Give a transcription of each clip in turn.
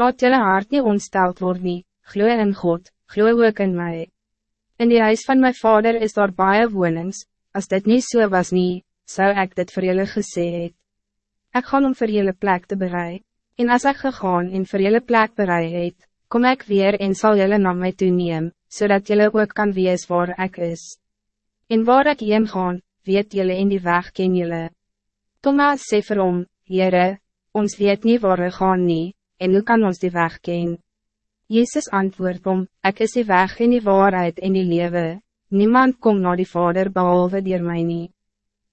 Laat jelle hart niet ontsteld worden, nie, glo in God, glo ook in mij. In die huis van mijn vader is daar baie wonings, als dit niet zo so was nie, zou ik dit voor jullie gesê het. Ek gaan om vir jullie plek te bereiden. En as ek gegaan en vir jullie plek bereid het, kom ik weer en zal jullie naar mij toe neem, zodat jullie ook kan wees waar ik is. En waar ik heen gaan, weet jullie in die weg ken jullie. Thomas sê vir hom, Heere, ons weet niet waar we gaan nie, en hoe kan ons die weg ken? Jezus antwoord om, ik is die weg in die waarheid en die lewe, niemand komt naar die Vader behalve dier mij niet.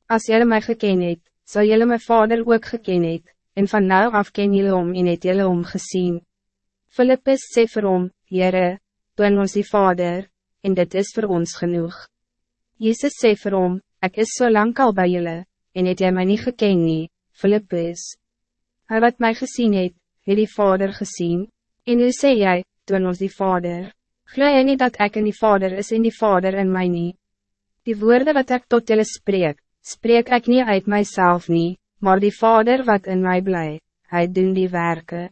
Als jullie mij geken het, zal jullie mijn Vader ook geken het, en van nou af ken jullie om en het jullie om gezien. Philippus sê vir hom, Heere, toon ons die Vader, en dit is voor ons genoeg. Jezus sê vir hom, ek is so lang al bij jullie, en het jy my nie geken nie, Philippus. Hij wat mij gezien het, het die Vader gezien, en hoe sê jy, toon ons die Vader. Gloe jy nie dat ek in die Vader is en die Vader in mij nie. Die woorden wat ik tot jullie spreek, spreek ik niet uit mijzelf niet, maar die Vader wat in mij blij, hij doen die werken.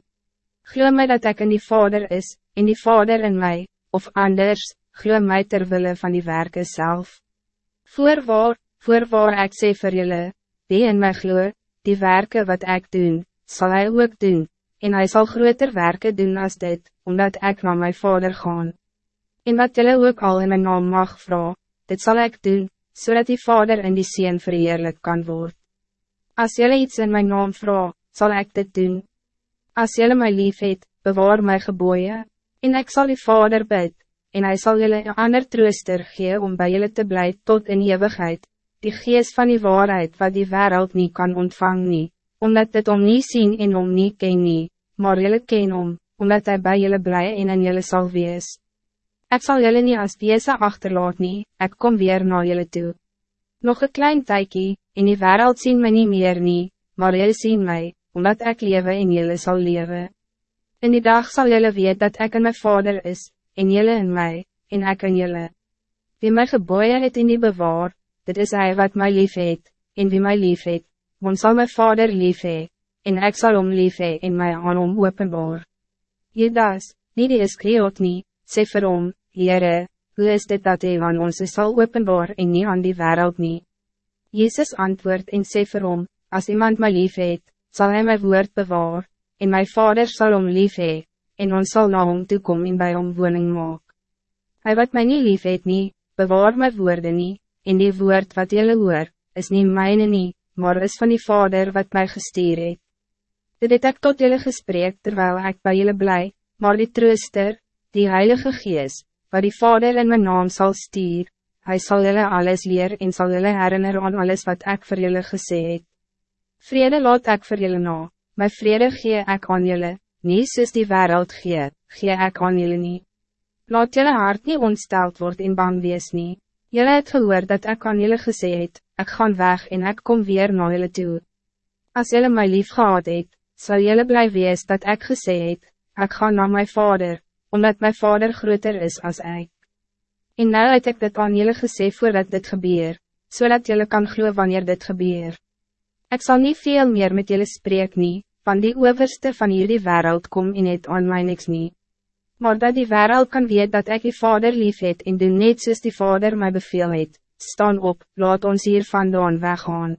Gloe mij dat ik in die Vader is, en die Vader in mij, of anders, gloe mij terwille van die werken zelf. Voorwaar, voorwaar ik sê vir julle, die in my gloe, die werken wat ik doen, zal hij ook doen, en hij zal groter werken doen als dit, omdat ik naar mijn vader gaan. En wat julle ook al in mijn naam mag vragen, dit zal ik doen, zodat die vader in die zin verheerlijk kan worden. Als julle iets in mijn naam vragen, zal ik dit doen. Als julle mij lief het, bewaar mijn geboeien, en ik zal die vader bid, en hij zal jullie een ander trooster geven om bij jullie te blijven tot in eeuwigheid, die geest van die waarheid wat die wereld niet kan ontvangen, omdat het om niet zien en om niet ken nie, maar jullie ken om, omdat hij bij jullie blij en in jullie zal wees. Ik zal jullie niet als deze achterlaat nie, ik kom weer naar jullie toe. Nog een klein tijdje, in die wereld zien mij niet meer nie, maar jullie zien mij, omdat ik leven en jullie zal leven. In die dag zal jullie weten dat ik in mijn vader is, en jullie in mij, en ik in jullie. Wie mij geboeien het in die bewaar, dit is hij wat mij lief het, en wie mij lief het, want zal mijn vader lief het, en ik zal om lief het en mij aan om openbaar. Judas, nie die Iskriot nie, sê vir hom, Heere, hoe is dit dat hy aan ons sal openbaar en nie aan die wereld nie? Jezus antwoord en sê vir hom, as iemand my lief het, sal hy my woord bewaar, en my vader sal om lief het, en ons sal na hom toekom en by hom woning maak. Hy wat my nie lief het nie, bewaar my woorde nie, en die woord wat jylle hoor, is nie myne nie, maar is van die vader wat mij gestuur het. Dit het ek tot jullie gesprek terwijl ik bij jullie blij, maar die trooster, die heilige gees, wat die vader in mijn naam zal stuur, hij zal jullie alles leer en zal jullie herinneren aan alles wat ik voor jullie gesê het. Vrede laat ik voor jullie na, my vrede gee ik aan jullie, nie soos die wereld gee, gee ik aan jullie niet. Laat jullie hart niet ontsteld worden in bang wees nie. Jullie het gehoord dat ik aan jullie gesê het, ik ga weg en ik kom weer naar jullie toe. Als jullie mij lief gehad het, zal jullie blij wees dat ik gesê het, ik ga naar mijn vader, omdat mijn vader groter is als ik. En nou het ik dit aan jullie gesê voordat dit gebeur, zodat jullie kan glo wanneer dit gebeur. Ik zal niet veel meer met jullie spreken, nie, van die overste van jullie wereld kom in het aan mij niks niet. Maar dat die wereld kan weet dat ik die vader lief het en doen net soos die vader mij beveel het, staan op, laat ons hier vandaan weggaan.